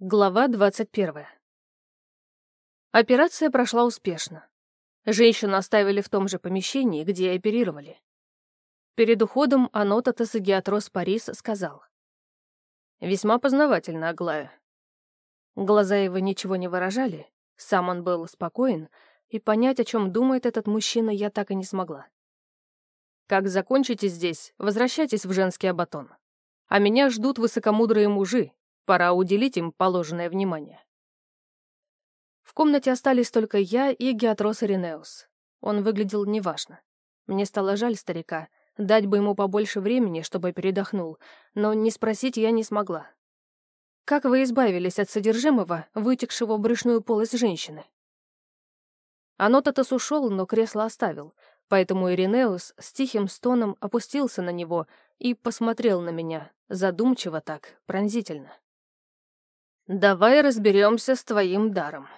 Глава 21. Операция прошла успешно. Женщину оставили в том же помещении, где оперировали. Перед уходом Анотатас Геатрос Парис сказал. «Весьма познавательно, Аглая». Глаза его ничего не выражали, сам он был спокоен, и понять, о чем думает этот мужчина, я так и не смогла. «Как закончите здесь, возвращайтесь в женский абатон. А меня ждут высокомудрые мужи, Пора уделить им положенное внимание. В комнате остались только я и Геатрос Иринеус. Он выглядел неважно. Мне стало жаль старика, дать бы ему побольше времени, чтобы передохнул, но не спросить я не смогла. «Как вы избавились от содержимого, вытекшего в брюшную полость женщины?» Анотатос ушел, но кресло оставил, поэтому Иринеус с тихим стоном опустился на него и посмотрел на меня, задумчиво так, пронзительно. «Давай разберемся с твоим даром».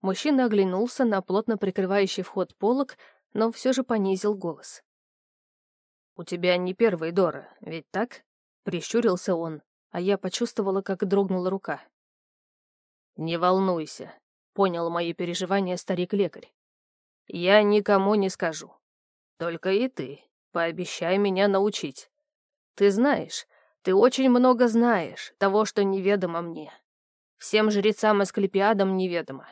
Мужчина оглянулся на плотно прикрывающий вход полок, но все же понизил голос. «У тебя не первый Дора, ведь так?» — прищурился он, а я почувствовала, как дрогнула рука. «Не волнуйся», — понял мои переживания старик-лекарь. «Я никому не скажу. Только и ты. Пообещай меня научить. Ты знаешь, ты очень много знаешь, того, что неведомо мне. Всем жрецам и склепиадам неведомо.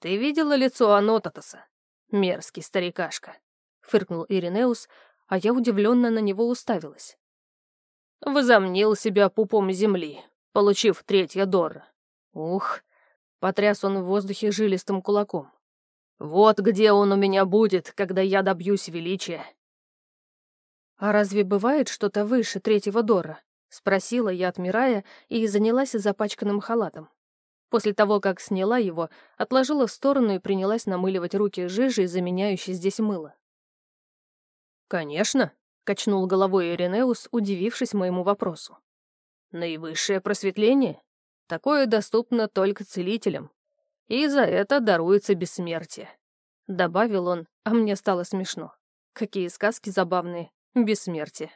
Ты видела лицо Анотатоса? Мерзкий старикашка. Фыркнул Иринеус, а я удивленно на него уставилась. Возомнил себя пупом земли, получив третья Дора. Ух, потряс он в воздухе жилистым кулаком. Вот где он у меня будет, когда я добьюсь величия. А разве бывает что-то выше третьего Дора? Спросила я, отмирая, и занялась запачканным халатом. После того, как сняла его, отложила в сторону и принялась намыливать руки жижей, заменяющей здесь мыло. «Конечно», — качнул головой Иринеус, удивившись моему вопросу. «Наивысшее просветление? Такое доступно только целителям. И за это даруется бессмертие», — добавил он, а мне стало смешно. Какие сказки забавные. Бессмертие.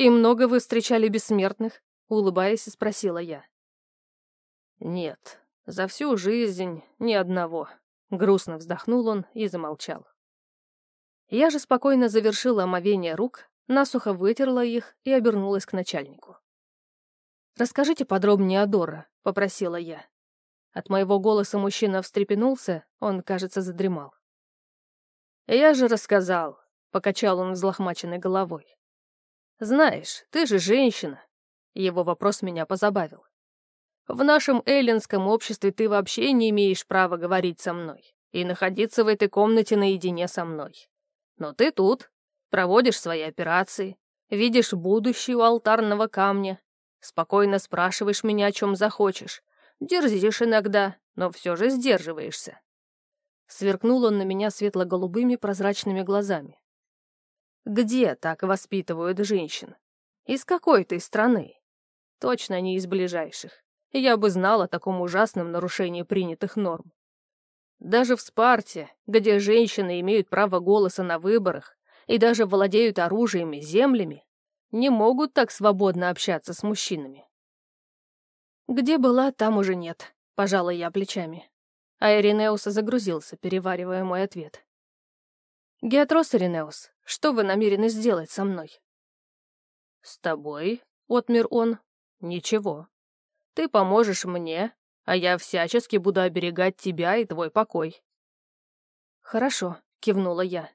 «И много вы встречали бессмертных?» — улыбаясь, спросила я. «Нет, за всю жизнь ни одного», — грустно вздохнул он и замолчал. Я же спокойно завершила омовение рук, насухо вытерла их и обернулась к начальнику. «Расскажите подробнее о Дора», — попросила я. От моего голоса мужчина встрепенулся, он, кажется, задремал. «Я же рассказал», — покачал он взлохмаченной головой. «Знаешь, ты же женщина». Его вопрос меня позабавил. «В нашем эллинском обществе ты вообще не имеешь права говорить со мной и находиться в этой комнате наедине со мной. Но ты тут, проводишь свои операции, видишь будущее у алтарного камня, спокойно спрашиваешь меня, о чем захочешь, дерзишь иногда, но все же сдерживаешься». Сверкнул он на меня светло-голубыми прозрачными глазами. Где так воспитывают женщин? Из какой ты страны? Точно не из ближайших. Я бы знал о таком ужасном нарушении принятых норм. Даже в Спарте, где женщины имеют право голоса на выборах и даже владеют оружием и землями, не могут так свободно общаться с мужчинами. Где была, там уже нет, пожала я плечами. А Иринеус загрузился, переваривая мой ответ. «Геатрос Иринеус, что вы намерены сделать со мной?» «С тобой?» — отмер он. «Ничего. Ты поможешь мне, а я всячески буду оберегать тебя и твой покой». «Хорошо», — кивнула я.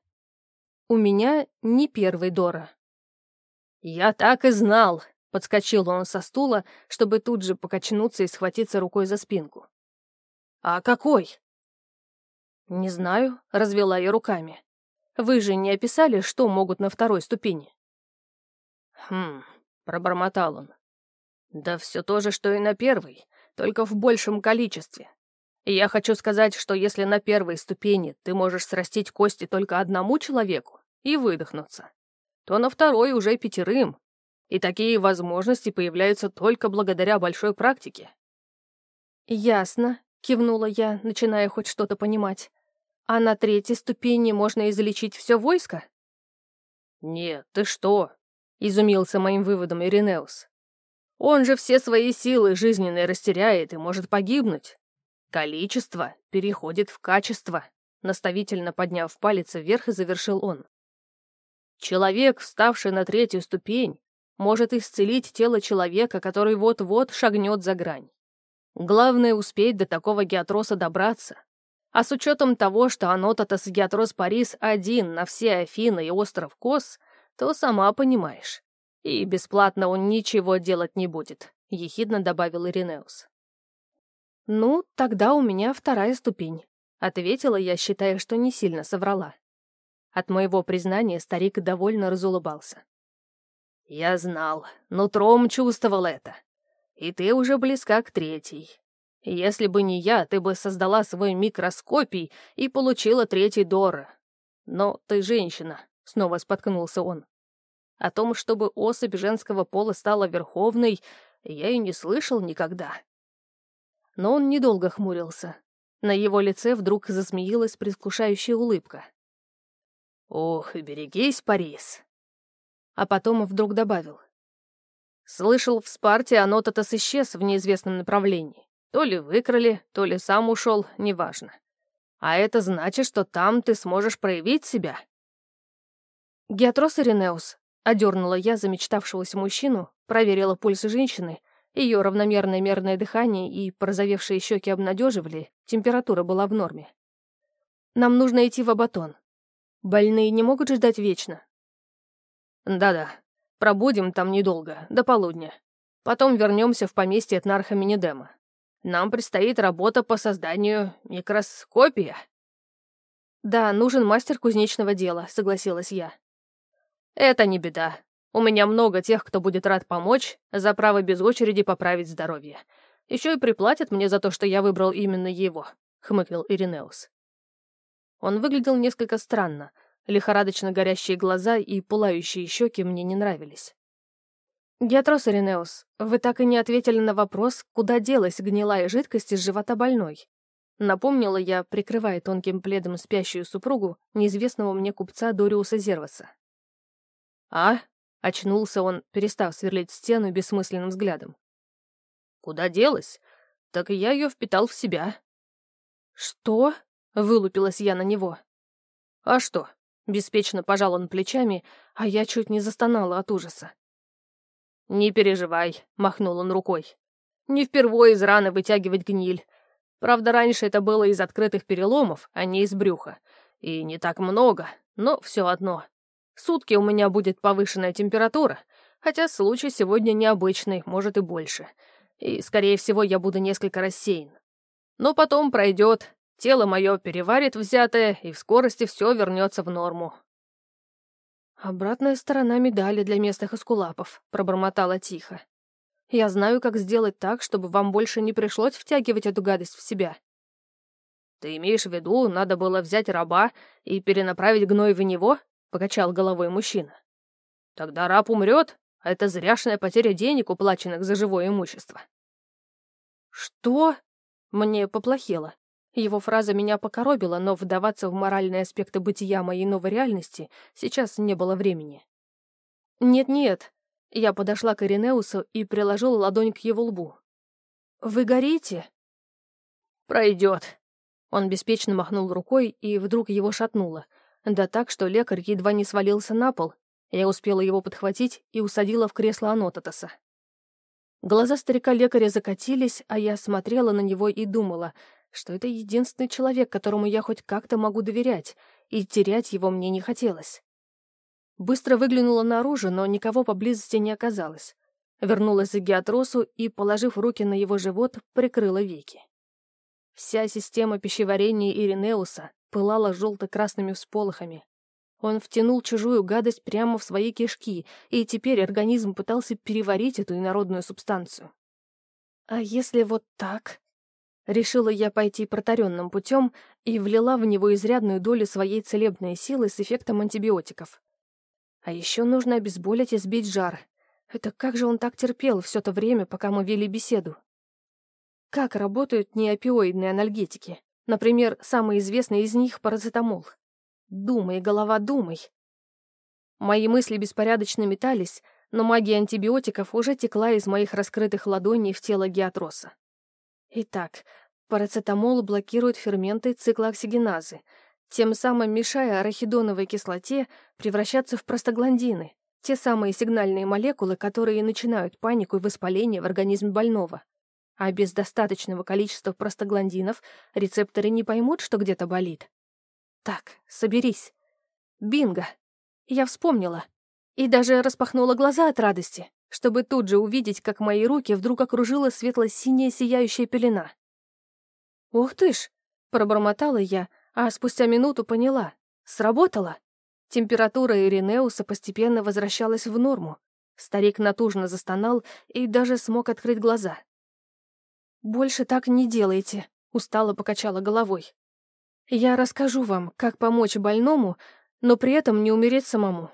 «У меня не первый Дора». «Я так и знал», — подскочил он со стула, чтобы тут же покачнуться и схватиться рукой за спинку. «А какой?» «Не знаю», — развела я руками. Вы же не описали, что могут на второй ступени?» «Хм...» — пробормотал он. «Да все то же, что и на первой, только в большем количестве. И я хочу сказать, что если на первой ступени ты можешь срастить кости только одному человеку и выдохнуться, то на второй уже пятерым, и такие возможности появляются только благодаря большой практике». «Ясно», — кивнула я, начиная хоть что-то понимать. А на третьей ступени можно излечить все войско? Нет, ты что? Изумился моим выводом Иринеус. Он же все свои силы жизненные растеряет и может погибнуть. Количество переходит в качество, наставительно подняв палец вверх, и завершил он. Человек, вставший на третью ступень, может исцелить тело человека, который вот-вот шагнет за грань. Главное успеть до такого геатроса добраться. А с учетом того, что Анотатос Геатрос Парис один на все Афины и остров Кос, то сама понимаешь. И бесплатно он ничего делать не будет», — ехидно добавил Иринеус. «Ну, тогда у меня вторая ступень», — ответила я, считая, что не сильно соврала. От моего признания старик довольно разулыбался. «Я знал, нутром чувствовал это. И ты уже близка к третьей. Если бы не я, ты бы создала свой микроскопий и получила третий Дора. Но ты женщина», — снова споткнулся он. О том, чтобы особь женского пола стала верховной, я и не слышал никогда. Но он недолго хмурился. На его лице вдруг засмеялась предвкушающая улыбка. «Ох, берегись, Парис!» А потом вдруг добавил. «Слышал, в Спарте Анототас исчез в неизвестном направлении. То ли выкрали, то ли сам ушел, неважно. А это значит, что там ты сможешь проявить себя». «Геатрос Иринеус», Одернула я замечтавшегося мужчину, проверила пульс женщины, ее равномерное мерное дыхание и порозовевшие щеки обнадеживали, температура была в норме. «Нам нужно идти в Абатон. Больные не могут ждать вечно». «Да-да, пробудем там недолго, до полудня. Потом вернемся в поместье Этнарха Минидема. Нам предстоит работа по созданию микроскопия». «Да, нужен мастер кузнечного дела», — согласилась я. «Это не беда. У меня много тех, кто будет рад помочь, за право без очереди поправить здоровье. Еще и приплатят мне за то, что я выбрал именно его», — хмыкнул Иринеус. Он выглядел несколько странно. Лихорадочно горящие глаза и пылающие щеки мне не нравились. «Геатрос Иринеус, вы так и не ответили на вопрос, куда делась гнилая жидкость из живота больной?» Напомнила я, прикрывая тонким пледом спящую супругу неизвестного мне купца Дориуса Зерваса. «А?» — очнулся он, перестав сверлить стену бессмысленным взглядом. «Куда делась? Так я ее впитал в себя». «Что?» — вылупилась я на него. «А что?» — беспечно пожал он плечами, а я чуть не застонала от ужаса. «Не переживай», — махнул он рукой. «Не впервые из раны вытягивать гниль. Правда, раньше это было из открытых переломов, а не из брюха. И не так много, но все одно. Сутки у меня будет повышенная температура, хотя случай сегодня необычный, может и больше. И, скорее всего, я буду несколько рассеян. Но потом пройдет, тело мое переварит взятое, и в скорости все вернется в норму. «Обратная сторона медали для местных эскулапов», — пробормотала тихо. «Я знаю, как сделать так, чтобы вам больше не пришлось втягивать эту гадость в себя». «Ты имеешь в виду, надо было взять раба и перенаправить гной в него?» покачал головой мужчина. Тогда раб умрет, а это зряшная потеря денег, уплаченных за живое имущество. Что? Мне поплохело. Его фраза меня покоробила, но вдаваться в моральные аспекты бытия моей новой реальности сейчас не было времени. «Нет-нет», — я подошла к Иринеусу и приложила ладонь к его лбу. «Вы горите?» «Пройдет». Он беспечно махнул рукой, и вдруг его шатнуло — да так, что лекарь едва не свалился на пол. Я успела его подхватить и усадила в кресло Анотатоса. Глаза старика-лекаря закатились, а я смотрела на него и думала, что это единственный человек, которому я хоть как-то могу доверять, и терять его мне не хотелось. Быстро выглянула наружу, но никого поблизости не оказалось. Вернулась к Геатросу и, положив руки на его живот, прикрыла веки. Вся система пищеварения Иринеуса пылала желто-красными всполохами. Он втянул чужую гадость прямо в свои кишки, и теперь организм пытался переварить эту инородную субстанцию. А если вот так? Решила я пойти протаренным путем и влила в него изрядную долю своей целебной силы с эффектом антибиотиков. А еще нужно обезболить и сбить жар. Это как же он так терпел все то время, пока мы вели беседу? Как работают неопиоидные анальгетики? Например, самый известный из них — парацетамол. Думай, голова, думай. Мои мысли беспорядочно метались, но магия антибиотиков уже текла из моих раскрытых ладоней в тело геатроса. Итак, парацетамол блокирует ферменты циклооксигеназы, тем самым мешая арахидоновой кислоте превращаться в простагландины, те самые сигнальные молекулы, которые начинают панику и воспаление в организме больного. А без достаточного количества простагландинов рецепторы не поймут, что где-то болит. Так, соберись. Бинго. Я вспомнила. И даже распахнула глаза от радости, чтобы тут же увидеть, как мои руки вдруг окружила светло-синяя сияющая пелена. «Ух ты ж!» — пробормотала я, а спустя минуту поняла. Сработало. Температура Иринеуса постепенно возвращалась в норму. Старик натужно застонал и даже смог открыть глаза. «Больше так не делайте», — устало покачала головой. «Я расскажу вам, как помочь больному, но при этом не умереть самому.